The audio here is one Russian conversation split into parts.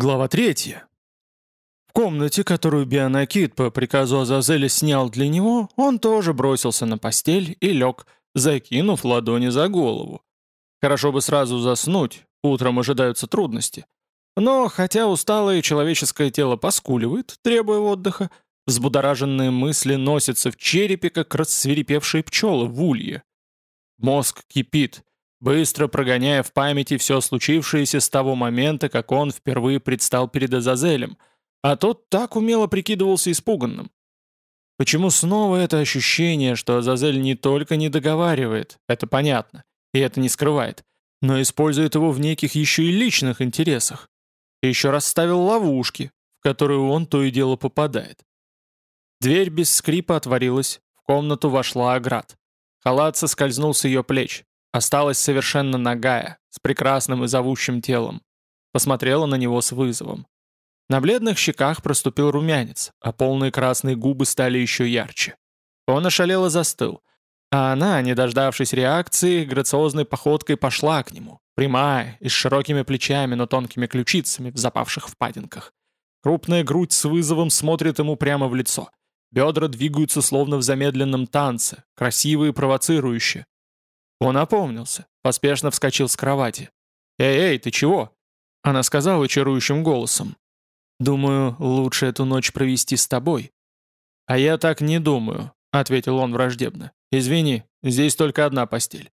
Глава 3. В комнате, которую Бионакит по приказу Азазеля снял для него, он тоже бросился на постель и лег, закинув ладони за голову. Хорошо бы сразу заснуть, утром ожидаются трудности. Но, хотя усталое человеческое тело поскуливает, требуя отдыха, взбудораженные мысли носятся в черепе, как рассверепевшие пчелы в улье. Мозг кипит, быстро прогоняя в памяти все случившееся с того момента, как он впервые предстал перед Азазелем, а тот так умело прикидывался испуганным. Почему снова это ощущение, что Азазель не только не договаривает, это понятно, и это не скрывает, но использует его в неких еще и личных интересах. И еще раз ставил ловушки, в которые он то и дело попадает. Дверь без скрипа отворилась, в комнату вошла Аград. Халат соскользнул с ее плеч. Осталась совершенно нагая, с прекрасным и зовущим телом. Посмотрела на него с вызовом. На бледных щеках проступил румянец, а полные красные губы стали еще ярче. Он ошалел и застыл. А она, не дождавшись реакции, грациозной походкой пошла к нему, прямая и с широкими плечами, но тонкими ключицами в запавших впадинках. Крупная грудь с вызовом смотрит ему прямо в лицо. Бедра двигаются словно в замедленном танце, красивые и провоцирующие. Он опомнился, поспешно вскочил с кровати. «Эй, эй, ты чего?» Она сказала чарующим голосом. «Думаю, лучше эту ночь провести с тобой». «А я так не думаю», — ответил он враждебно. «Извини, здесь только одна постель».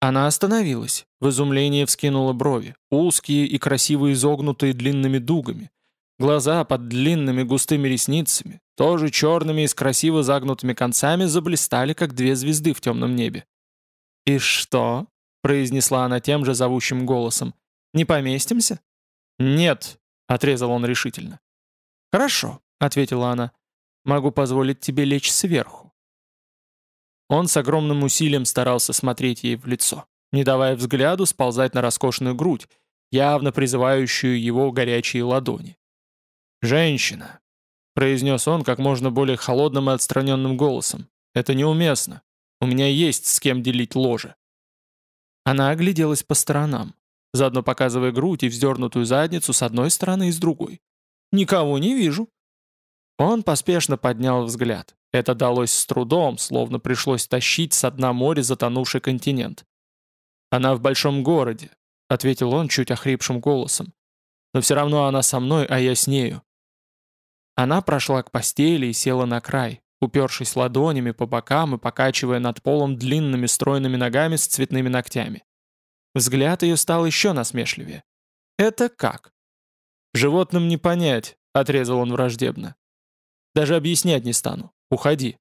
Она остановилась, в изумлении вскинула брови, узкие и красиво изогнутые длинными дугами. Глаза под длинными густыми ресницами, тоже черными и с красиво загнутыми концами, заблистали, как две звезды в темном небе. «И что?» — произнесла она тем же зовущим голосом. «Не поместимся?» «Нет», — отрезал он решительно. «Хорошо», — ответила она. «Могу позволить тебе лечь сверху». Он с огромным усилием старался смотреть ей в лицо, не давая взгляду сползать на роскошную грудь, явно призывающую его горячие ладони. «Женщина», — произнес он как можно более холодным и отстраненным голосом, — «это неуместно. У меня есть с кем делить ложе». Она огляделась по сторонам, заодно показывая грудь и вздернутую задницу с одной стороны и с другой. «Никого не вижу». Он поспешно поднял взгляд. Это далось с трудом, словно пришлось тащить с дна моря затонувший континент. «Она в большом городе», — ответил он чуть охрипшим голосом. «Но все равно она со мной, а я с нею». Она прошла к постели и села на край, упершись ладонями по бокам и покачивая над полом длинными стройными ногами с цветными ногтями. Взгляд ее стал еще насмешливее. «Это как?» «Животным не понять», — отрезал он враждебно. «Даже объяснять не стану. Уходи».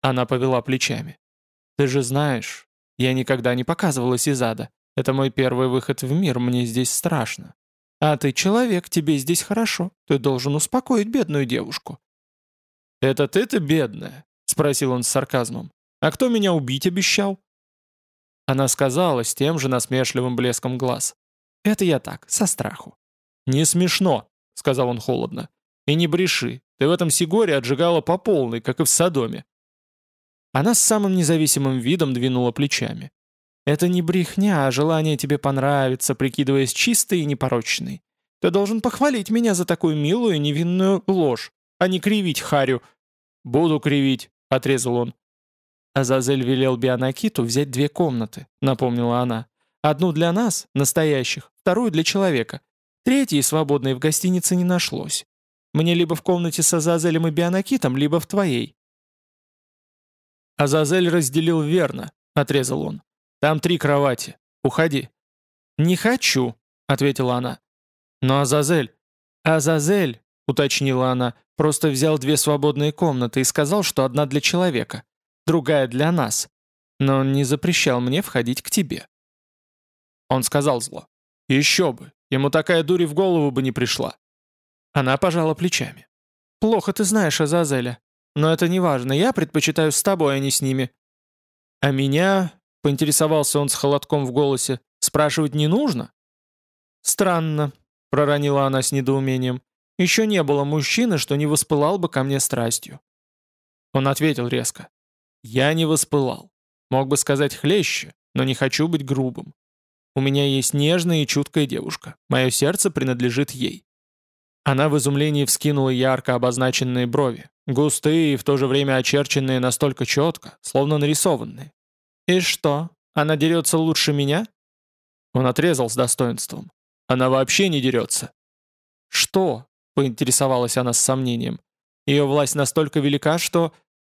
Она повела плечами. «Ты же знаешь, я никогда не показывалась из ада. Это мой первый выход в мир, мне здесь страшно. А ты человек, тебе здесь хорошо. Ты должен успокоить бедную девушку. «Это ты-то бедная?» — спросил он с сарказмом. «А кто меня убить обещал?» Она сказала с тем же насмешливым блеском глаз. «Это я так, со страху». «Не смешно», — сказал он холодно. «И не бреши, ты в этом Сигоре отжигала по полной, как и в Содоме». Она с самым независимым видом двинула плечами. «Это не брехня, а желание тебе понравиться, прикидываясь чистой и непорочной. Ты должен похвалить меня за такую милую и невинную ложь а не кривить Харю». «Буду кривить», — отрезал он. Азазель велел Бионакиту взять две комнаты, напомнила она. Одну для нас, настоящих, вторую для человека. Третьей, свободной, в гостинице не нашлось. Мне либо в комнате с Азазелем и Бионакитом, либо в твоей. Азазель разделил верно, отрезал он. Там три кровати. Уходи. Не хочу, ответила она. Но Азазель... Азазель, уточнила она, просто взял две свободные комнаты и сказал, что одна для человека, другая для нас. Но он не запрещал мне входить к тебе. Он сказал зло. Еще бы, ему такая дурь в голову бы не пришла. Она пожала плечами. «Плохо ты знаешь Азазеля. Но это не важно, я предпочитаю с тобой, а не с ними». «А меня?» — поинтересовался он с холодком в голосе. «Спрашивать не нужно?» «Странно», — проронила она с недоумением. Еще не было мужчины, что не воспылал бы ко мне страстью. Он ответил резко. «Я не воспылал. Мог бы сказать хлеще, но не хочу быть грубым. У меня есть нежная и чуткая девушка. Мое сердце принадлежит ей». Она в изумлении вскинула ярко обозначенные брови, густые и в то же время очерченные настолько четко, словно нарисованные. «И что, она дерется лучше меня?» Он отрезал с достоинством. «Она вообще не дерется». «Что?» — поинтересовалась она с сомнением. «Ее власть настолько велика, что...»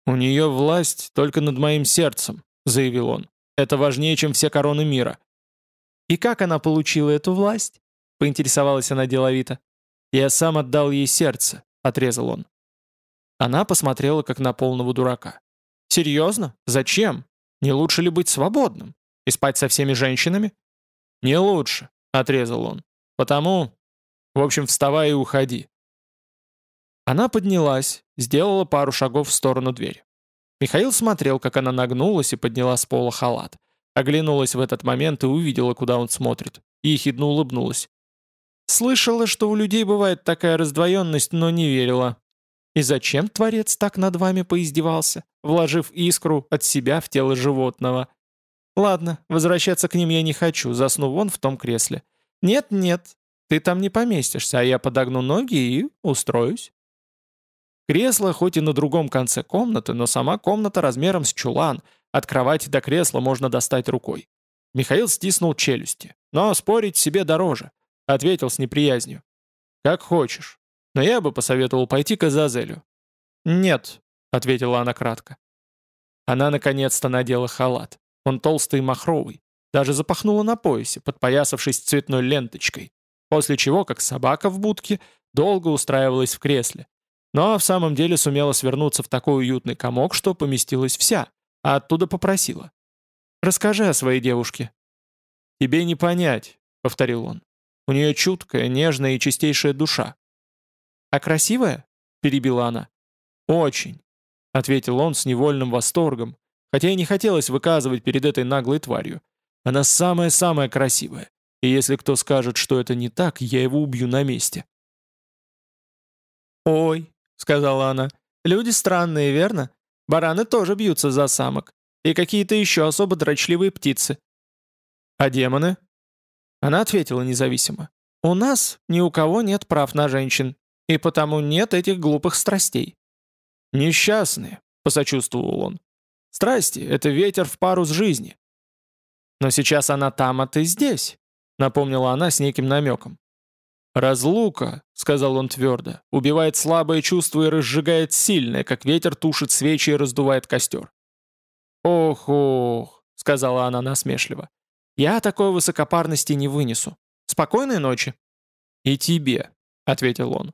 «У нее власть только над моим сердцем», — заявил он. «Это важнее, чем все короны мира». «И как она получила эту власть?» — поинтересовалась она деловито. «Я сам отдал ей сердце», — отрезал он. Она посмотрела, как на полного дурака. «Серьезно? Зачем? Не лучше ли быть свободным? И спать со всеми женщинами?» «Не лучше», — отрезал он. «Потому... В общем, вставай и уходи». Она поднялась, сделала пару шагов в сторону двери. Михаил смотрел, как она нагнулась и подняла с пола халат. Оглянулась в этот момент и увидела, куда он смотрит. И ехидно улыбнулась. Слышала, что у людей бывает такая раздвоенность, но не верила. И зачем Творец так над вами поиздевался, вложив искру от себя в тело животного? Ладно, возвращаться к ним я не хочу, засну вон в том кресле. Нет-нет, ты там не поместишься, а я подогну ноги и устроюсь. Кресло хоть и на другом конце комнаты, но сама комната размером с чулан, от кровати до кресла можно достать рукой. Михаил стиснул челюсти. Но спорить себе дороже. Ответил с неприязнью. «Как хочешь. Но я бы посоветовал пойти к Азазелю». «Нет», — ответила она кратко. Она наконец-то надела халат. Он толстый и махровый. Даже запахнула на поясе, подпоясавшись цветной ленточкой. После чего, как собака в будке, долго устраивалась в кресле. Но в самом деле сумела свернуться в такой уютный комок, что поместилась вся, а оттуда попросила. «Расскажи о своей девушке». «Тебе не понять», — повторил он. «У нее чуткая, нежная и чистейшая душа». «А красивая?» — перебила она. «Очень», — ответил он с невольным восторгом, хотя и не хотелось выказывать перед этой наглой тварью. Она самая-самая красивая, и если кто скажет, что это не так, я его убью на месте. «Ой», — сказала она, — «люди странные, верно? Бараны тоже бьются за самок, и какие-то еще особо дрочливые птицы». «А демоны?» Она ответила независимо. «У нас ни у кого нет прав на женщин, и потому нет этих глупых страстей». «Несчастные», — посочувствовал он. Страсти — это ветер в пару с жизни. Но сейчас она там, а ты здесь, напомнила она с неким намеком. «Разлука», — сказал он твердо, — «убивает слабое чувство и разжигает сильное, как ветер тушит свечи и раздувает костер». «Ох-ох», — сказала она насмешливо, — «я такой высокопарности не вынесу. Спокойной ночи». «И тебе», — ответил он.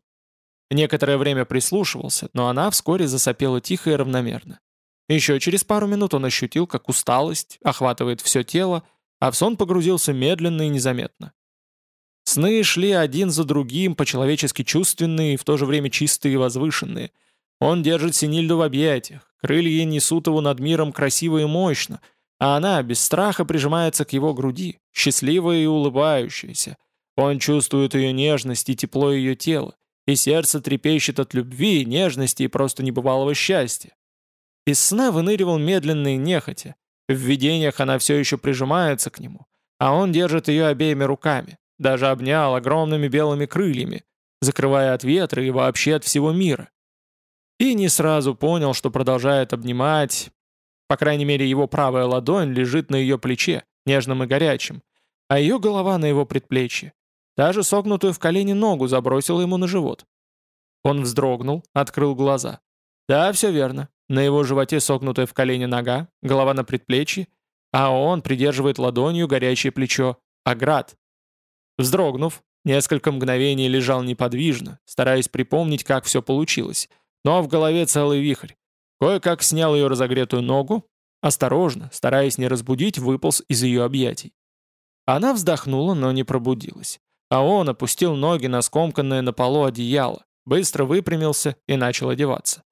Некоторое время прислушивался, но она вскоре засопела тихо и равномерно. Еще через пару минут он ощутил, как усталость охватывает все тело, а в сон погрузился медленно и незаметно. Сны шли один за другим, по-человечески чувственные и в то же время чистые и возвышенные. Он держит Синильду в объятиях, крылья несут его над миром красиво и мощно, а она без страха прижимается к его груди, счастливая и улыбающаяся. Он чувствует ее нежность и тепло ее тела, и сердце трепещет от любви, нежности и просто небывалого счастья. Из сна выныривал медленно и нехотя. В видениях она все еще прижимается к нему, а он держит ее обеими руками, даже обнял огромными белыми крыльями, закрывая от ветра и вообще от всего мира. И не сразу понял, что продолжает обнимать. По крайней мере, его правая ладонь лежит на ее плече, нежным и горячим, а ее голова на его предплечье. Даже согнутую в колени ногу забросила ему на живот. Он вздрогнул, открыл глаза. Да, все верно. На его животе согнутая в колени нога, голова на предплечье, а он придерживает ладонью горячее плечо. Аград. Вздрогнув, несколько мгновений лежал неподвижно, стараясь припомнить, как все получилось. Но в голове целый вихрь. Кое-как снял ее разогретую ногу, осторожно, стараясь не разбудить, выполз из ее объятий. Она вздохнула, но не пробудилась. А он опустил ноги на скомканное на полу одеяло, быстро выпрямился и начал одеваться.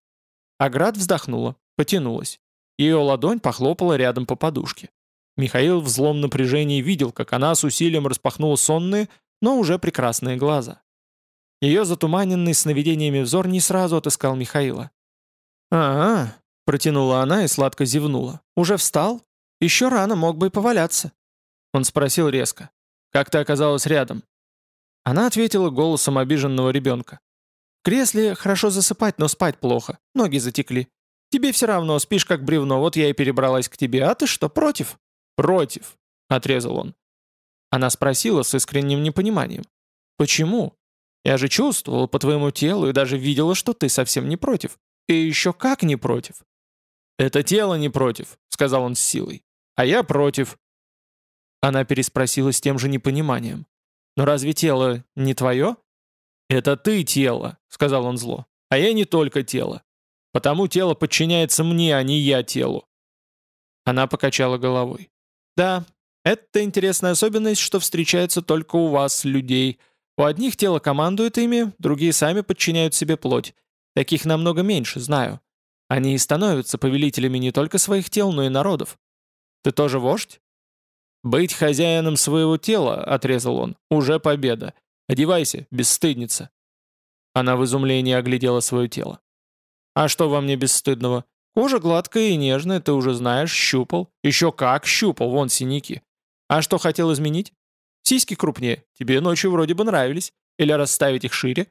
Аград вздохнула, потянулась. Ее ладонь похлопала рядом по подушке. Михаил в злом напряжении видел, как она с усилием распахнула сонные, но уже прекрасные глаза. Ее затуманенный сновидениями взор не сразу отыскал Михаила. «А-а», — протянула она и сладко зевнула. «Уже встал? Еще рано, мог бы и поваляться». Он спросил резко. «Как ты оказалась рядом?» Она ответила голосом обиженного ребенка. «В кресле хорошо засыпать, но спать плохо. Ноги затекли. Тебе все равно, спишь как бревно, вот я и перебралась к тебе. А ты что, против?» «Против», — отрезал он. Она спросила с искренним непониманием. «Почему? Я же чувствовала по твоему телу и даже видела, что ты совсем не против. И еще как не против?» «Это тело не против», — сказал он с силой. «А я против». Она переспросила с тем же непониманием. «Но разве тело не твое?» «Это ты тело», — сказал он зло. «А я не только тело. Потому тело подчиняется мне, а не я телу». Она покачала головой. «Да, это интересная особенность, что встречается только у вас, людей. У одних тело командует ими, другие сами подчиняют себе плоть. Таких намного меньше, знаю. Они и становятся повелителями не только своих тел, но и народов. Ты тоже вождь? «Быть хозяином своего тела», — отрезал он, — «уже победа. Одевайся, бесстыдница». Она в изумлении оглядела свое тело. «А что во мне бесстыдного? Кожа гладкая и нежная, ты уже знаешь, щупал. Еще как щупал, вон синяки. А что хотел изменить? Сиськи крупнее, тебе ночью вроде бы нравились. Или расставить их шире?»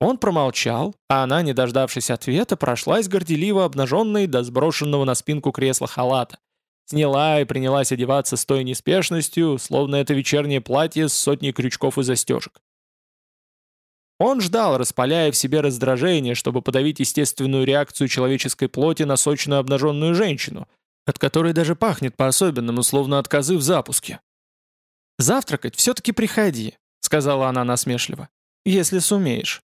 Он промолчал, а она, не дождавшись ответа, прошлась горделиво обнаженной до сброшенного на спинку кресла халата. Сняла и принялась одеваться с той неспешностью, словно это вечернее платье с сотней крючков и застежек. Он ждал, распаляя в себе раздражение, чтобы подавить естественную реакцию человеческой плоти на сочную обнаженную женщину, от которой даже пахнет по-особенному, словно отказы в запуске. «Завтракать все-таки приходи», — сказала она насмешливо, — «если сумеешь».